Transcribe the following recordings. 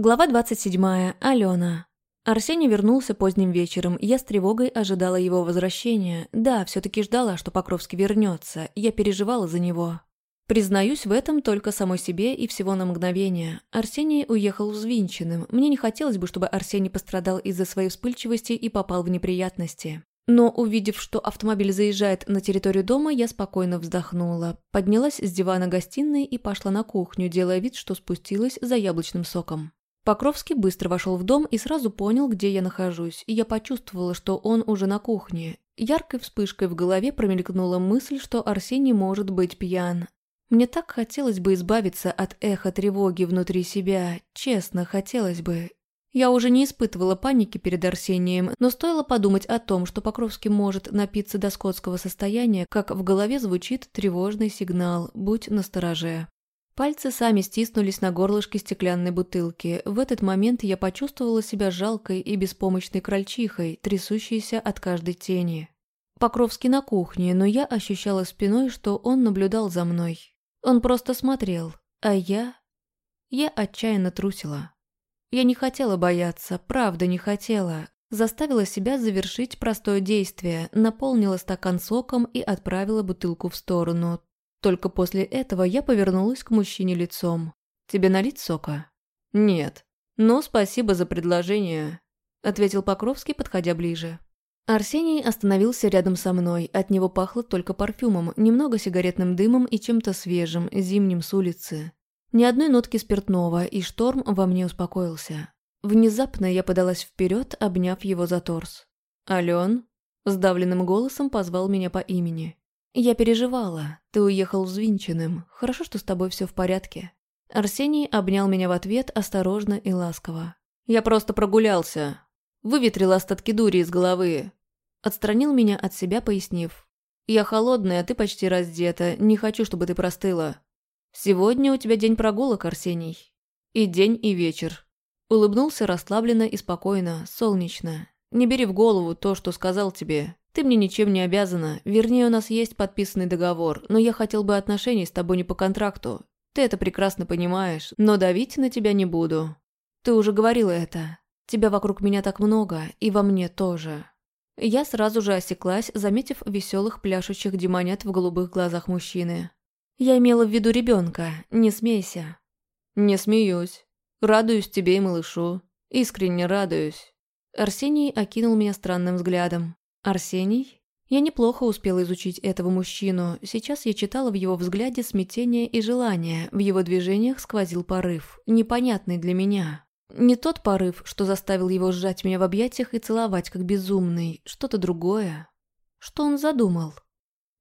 Глава 27. Алена. Арсений вернулся поздним вечером. Я с тревогой ожидала его возвращения. Да, все таки ждала, что Покровский вернется. Я переживала за него. Признаюсь в этом только самой себе и всего на мгновение. Арсений уехал взвинченным. Мне не хотелось бы, чтобы Арсений пострадал из-за своей вспыльчивости и попал в неприятности. Но, увидев, что автомобиль заезжает на территорию дома, я спокойно вздохнула. Поднялась с дивана гостиной и пошла на кухню, делая вид, что спустилась за яблочным соком. Покровский быстро вошел в дом и сразу понял, где я нахожусь, и я почувствовала, что он уже на кухне. Яркой вспышкой в голове промелькнула мысль, что Арсений может быть пьян. Мне так хотелось бы избавиться от эха тревоги внутри себя, честно, хотелось бы. Я уже не испытывала паники перед Арсением, но стоило подумать о том, что Покровский может напиться до скотского состояния, как в голове звучит тревожный сигнал «Будь настороже». Пальцы сами стиснулись на горлышке стеклянной бутылки. В этот момент я почувствовала себя жалкой и беспомощной крольчихой, трясущейся от каждой тени. Покровский на кухне, но я ощущала спиной, что он наблюдал за мной. Он просто смотрел, а я... Я отчаянно трусила. Я не хотела бояться, правда не хотела. Заставила себя завершить простое действие, наполнила стакан соком и отправила бутылку в сторону. Только после этого я повернулась к мужчине лицом. «Тебе налить сока?» «Нет. Но спасибо за предложение», — ответил Покровский, подходя ближе. Арсений остановился рядом со мной, от него пахло только парфюмом, немного сигаретным дымом и чем-то свежим, зимним с улицы. Ни одной нотки спиртного, и шторм во мне успокоился. Внезапно я подалась вперед, обняв его за торс. «Ален?» – сдавленным голосом позвал меня по имени. «Я переживала. Ты уехал взвинченным. Хорошо, что с тобой все в порядке». Арсений обнял меня в ответ осторожно и ласково. «Я просто прогулялся. Выветрил остатки дури из головы». Отстранил меня от себя, пояснив. «Я холодная, ты почти раздета. Не хочу, чтобы ты простыла. Сегодня у тебя день прогулок, Арсений. И день, и вечер». Улыбнулся расслабленно и спокойно, солнечно. «Не бери в голову то, что сказал тебе. Ты мне ничем не обязана, вернее, у нас есть подписанный договор, но я хотел бы отношений с тобой не по контракту. Ты это прекрасно понимаешь, но давить на тебя не буду. Ты уже говорила это. Тебя вокруг меня так много, и во мне тоже. Я сразу же осеклась, заметив веселых пляшущих демонят в голубых глазах мужчины. Я имела в виду ребенка, не смейся. Не смеюсь. Радуюсь тебе и малышу. Искренне радуюсь. Арсений окинул меня странным взглядом. Арсений? Я неплохо успела изучить этого мужчину. Сейчас я читала в его взгляде смятение и желание, в его движениях сквозил порыв, непонятный для меня. Не тот порыв, что заставил его сжать меня в объятиях и целовать как безумный, что-то другое. Что он задумал?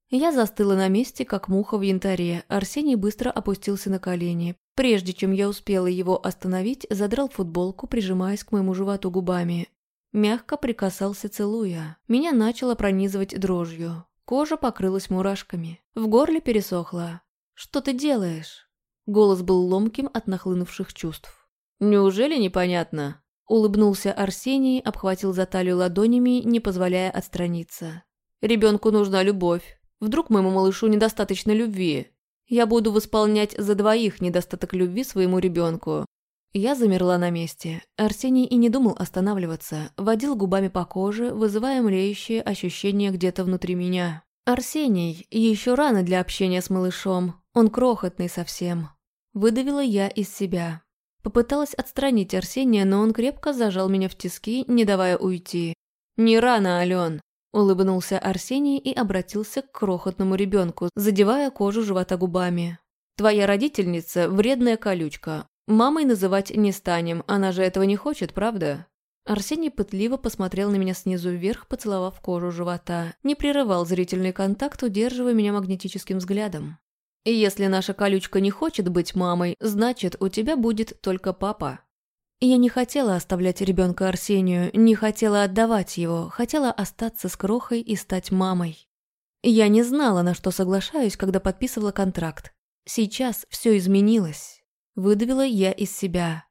Я застыла на месте, как муха в янтаре. Арсений быстро опустился на колени. Прежде чем я успела его остановить, задрал футболку, прижимаясь к моему животу губами. Мягко прикасался, целуя. Меня начало пронизывать дрожью. Кожа покрылась мурашками. В горле пересохло. «Что ты делаешь?» Голос был ломким от нахлынувших чувств. «Неужели непонятно?» Улыбнулся Арсений, обхватил за талию ладонями, не позволяя отстраниться. «Ребенку нужна любовь. Вдруг моему малышу недостаточно любви. Я буду восполнять за двоих недостаток любви своему ребенку. Я замерла на месте. Арсений и не думал останавливаться, водил губами по коже, вызывая млеющие ощущения где-то внутри меня. «Арсений, еще рано для общения с малышом, он крохотный совсем». Выдавила я из себя. Попыталась отстранить Арсения, но он крепко зажал меня в тиски, не давая уйти. «Не рано, Ален!» Улыбнулся Арсений и обратился к крохотному ребенку, задевая кожу живота губами. «Твоя родительница – вредная колючка. Мамой называть не станем, она же этого не хочет, правда? Арсений пытливо посмотрел на меня снизу вверх, поцеловав кожу живота. Не прерывал зрительный контакт, удерживая меня магнетическим взглядом. Если наша колючка не хочет быть мамой, значит, у тебя будет только папа. Я не хотела оставлять ребенка Арсению, не хотела отдавать его, хотела остаться с крохой и стать мамой. Я не знала, на что соглашаюсь, когда подписывала контракт. Сейчас все изменилось. Выдавила я из себя.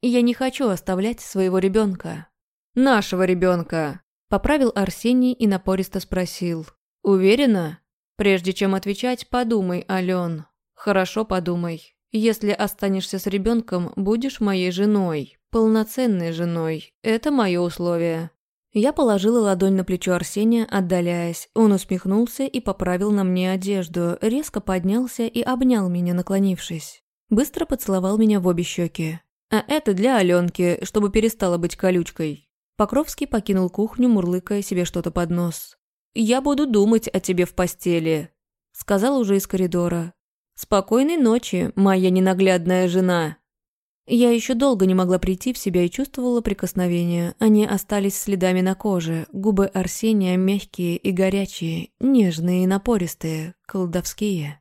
Я не хочу оставлять своего ребенка. Нашего ребенка. Поправил Арсений и напористо спросил. Уверена? Прежде чем отвечать, подумай, Ален. Хорошо подумай. Если останешься с ребенком, будешь моей женой, полноценной женой. Это мое условие». Я положила ладонь на плечо Арсения, отдаляясь. Он усмехнулся и поправил на мне одежду, резко поднялся и обнял меня, наклонившись. Быстро поцеловал меня в обе щеки. А это для Аленки, чтобы перестала быть колючкой. Покровский покинул кухню, мурлыкая себе что-то под нос. «Я буду думать о тебе в постели», — сказал уже из коридора. «Спокойной ночи, моя ненаглядная жена». Я еще долго не могла прийти в себя и чувствовала прикосновения. Они остались следами на коже. Губы Арсения мягкие и горячие, нежные и напористые, колдовские.